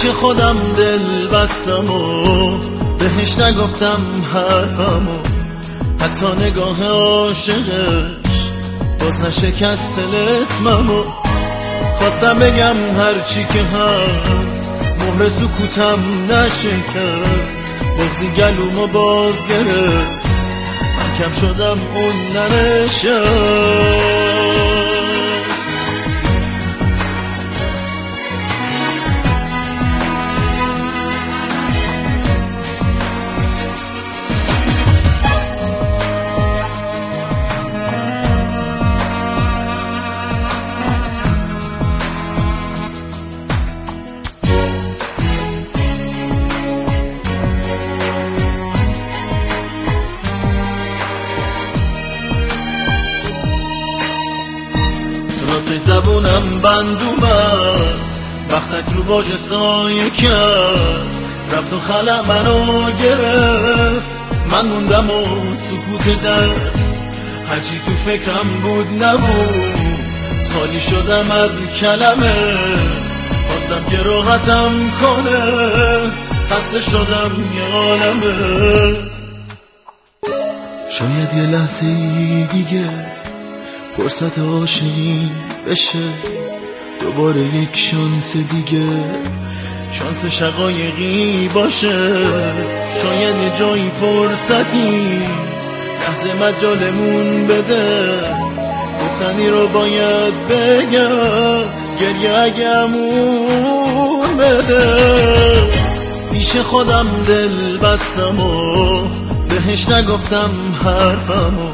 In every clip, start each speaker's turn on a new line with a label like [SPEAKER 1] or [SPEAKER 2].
[SPEAKER 1] پیش خودم دل بستم و بهش نگفتم حرفمو. حتی نگاه عاشقش باز نشکست اسممو. خواستم بگم هرچی که هست مهر سکوتم نشکست. بغزی گلومو باز گرفت من کم شدم اون ننشست. بند اومد وقتک رو باج سایه کرد. رفت و خلا منو گرفت. من موندم و سکوت در هرچی تو فکرم بود نبود. خالی شدم از کلمه. خواستم که راحتم کنه. خسته شدم یه عالمه. شاید یه لحظه دیگه فرصت عاشقی بشه. دوباره یک شانس دیگه. شانس شقایقی باشه. شاید جایی فرصتی لحظه مجالمون بده. گفتنی رو باید بگم گریه اگمون بده. پیش خودم دل بستم و بهش نگفتم حرفمو.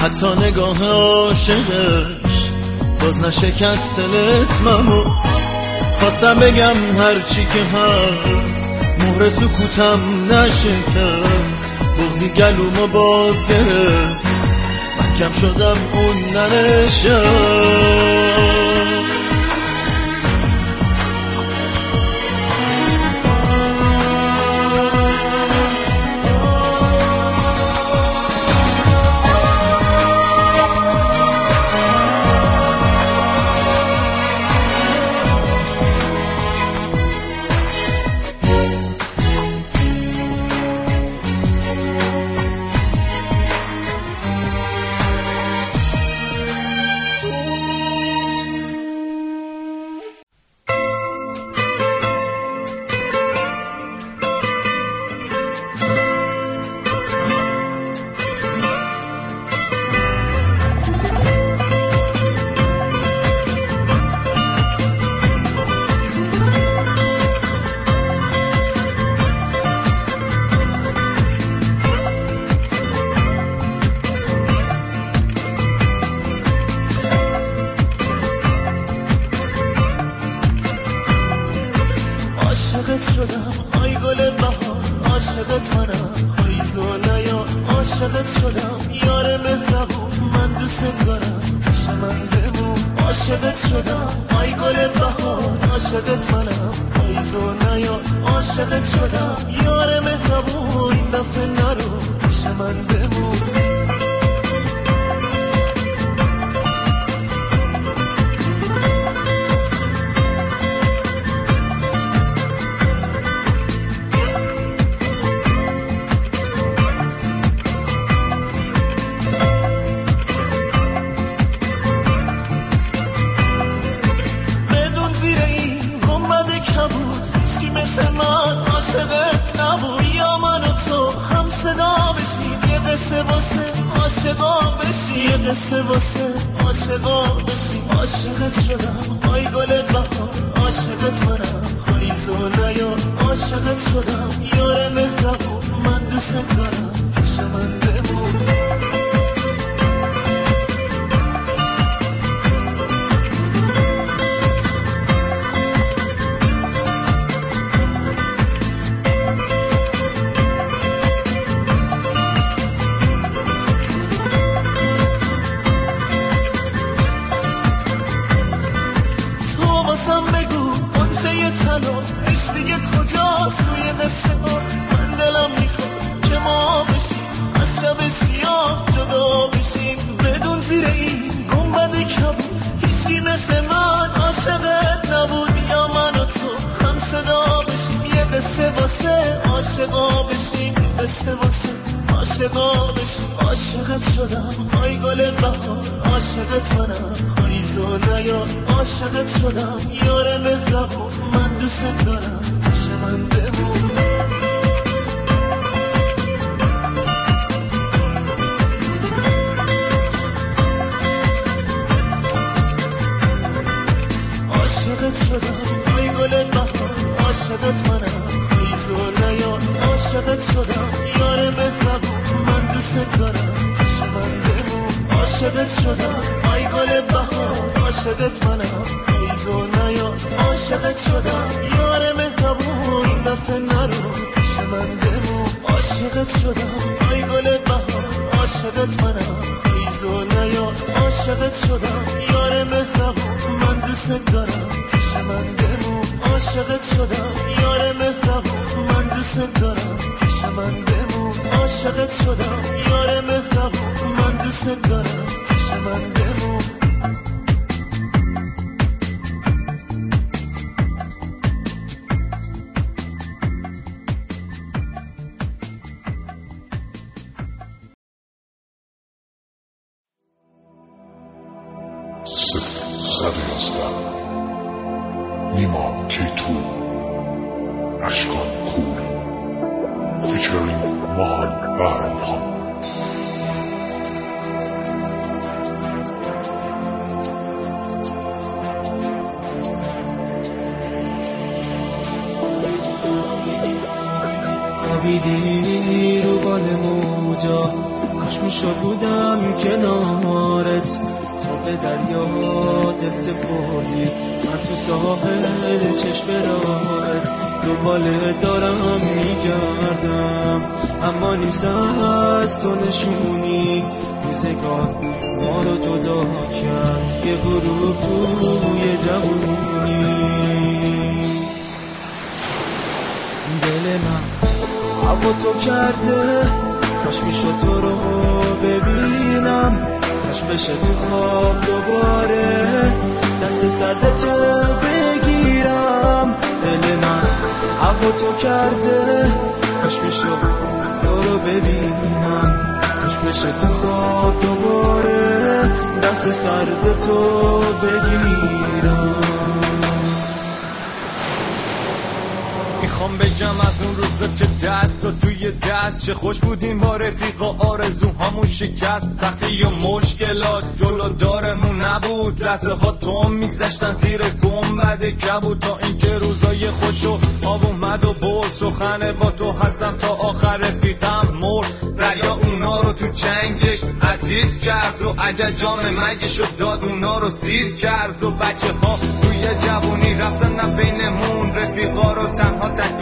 [SPEAKER 1] حتی نگاه عاشقش باز نشکست اسممو. خواستم بگم هرچی که هست مهر سکوتم نشکست. بغزی گلومو باز گرفت. من کم شدم اون ننشست.
[SPEAKER 2] عاشقت شدم. آی گل بهار عاشقت منم. پاییز و نیا عاشقت شدم. یار مهربون این دفعه نرو پیش من بمون. واسه عاشقا بشیم عاشقت شدم. آی گل بهار عاشقت منم. پاییز و نیا. عاشقت شدم. واسه عاشقا بشی عاشقت شدم آی گل بهار عاشقت منم آی زولیا عاشقت شدم. یار مهربون من دوست دارم. پیش من بمون. شدم آی گل بهار عاشقت منم عاشقت شدم. یار مهربون من دوست دارم. پیش من بمون عاشقت شدم. آی گل بهار عاشقت منم. ای زولیا عاشقت شدم. یار مهربون این دفعه نرو. پیش من بمون عاشقت شدم. آی گل بهار عاشقت منم. ای زولیا عاشقت شدم. یار مهربون من دوست دارم. پیش من بمون عاشقت شدم. یار مهربون. دوست دارم. پیش من بمون عاشقت شدم. یار مهربون من دوست دارم. پیش من بمون.
[SPEAKER 3] خوابیدی رو بال موجا. کاش می‌شد بودم کنارت. تو به دریا دل سپردی. من تو ساحل چشم راحت دنبال دارم میگردم. اما نیست از تو نشونی. روزگار ما رو جدا کرد. یه غروب توی جوونی. دل من هوا تو کرده. کاش میشه تو رو ببینم. کاش بشه تو خواب دوباره. دست سرد تو بگیرم. دل من هوا تو کرده. کاش میشه تو رو ببینم. کاش بشه تو خواب دوباره. دست سرد تو بگیرم.
[SPEAKER 4] می‌خوام بگم از اون روزا که دست و توی دست چه خوش بودیم با رفیقا آرزوهامون شکست. سختی و مشکلات جلو دارمون نبود. لحظه ها توم میگذشتن زیر گنبد کبود تا اینکه روزای خوش و آب اومد و برد. سخنه با تو هستم تا آخر رفیقم مرد. دریا اونا رو تو جنگش اسیر کرد و عجل جام مگه شد داد اونا رو سیر کرد. و بچه ها توی جوونی رفتن نه بینمون. رفیقا رو تنها تکمیل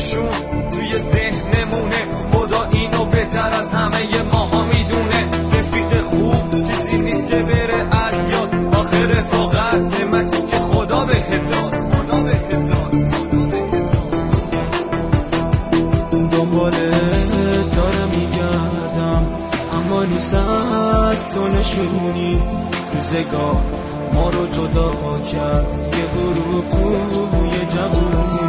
[SPEAKER 4] یادشون توی ذهنمونه. خدا اینو بهتر از همه ماها می‌دونه. رفیق خوب چیزی نیست که بره از یاد. آخر رفاقت نعمتی که خدا بهت داد. خدا بهت داد.
[SPEAKER 3] دنبالت دارم میگردم. اما نیست از تو نشونی. روزگار ما رو جدا کرد. یه غروب توی جوونی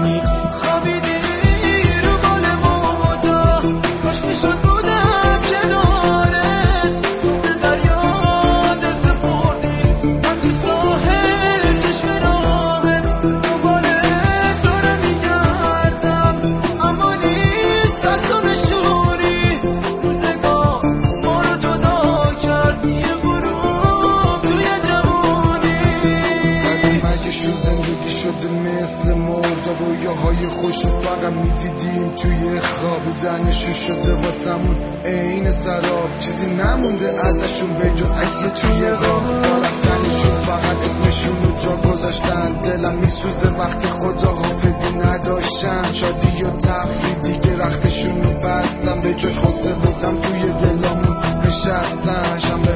[SPEAKER 5] بودنشون شده واسمون عین سراب. چیزی نمونده ازشون به جز عکس توی با رفتنشون فقط اسمشون رو جا گذاشتن. دلم میسوزه وقت خدا حافظی نداشتن. شادی و تفریح دیگه رختشون رو بستم به جاش خسته بودم توی دلامون نشستن. شنبه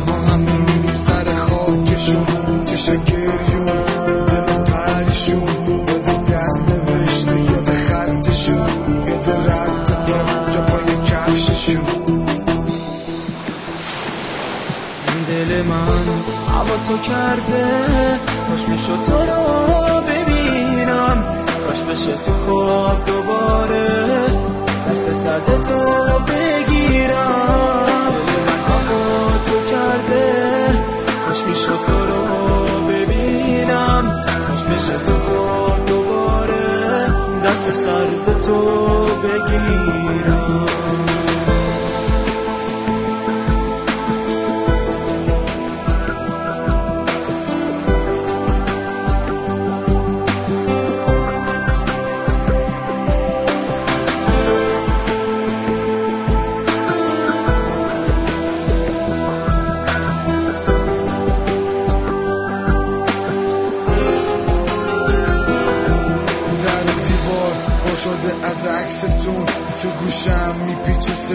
[SPEAKER 3] هوا تو کرده. کاش می‌شد تو رو ببینم. کاش بشه تو خواب دوباره. دست سرد تو بگیرم. من هوا تو کرده. کاش می‌شد تو رو ببینم. کاش بشه تو خواب دوباره. دست سرد تو بگیرم.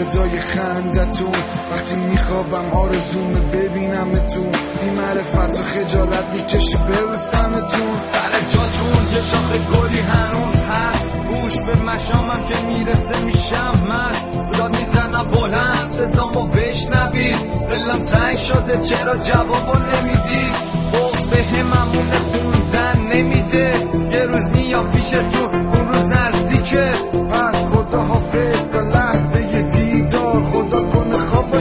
[SPEAKER 5] صدای خندتون. وقتی میخوابم ببینمتون. بی معرفت و خجالت می‌کشه ببوسمتون
[SPEAKER 4] سر جاتون یه شاخه گلی هنوز هست. گوش به مشامم که می‌رسه میشم مست. داد می‌زنم بلند صدامو بشنوید. دلم تنگ شده چرا جوابو نمیدی بغز به هممونه خوندن نمیده. یه روز میام پیشتون اون روز نزدیکه.
[SPEAKER 5] پس خدا حافظ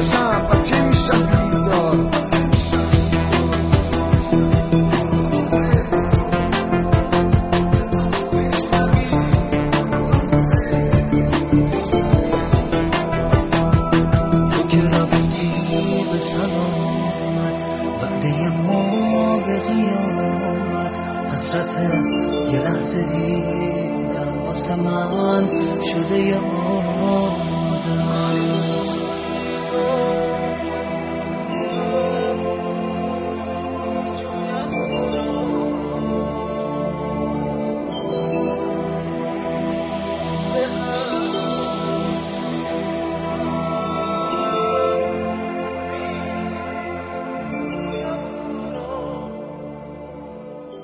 [SPEAKER 5] کنه خواب باشم پس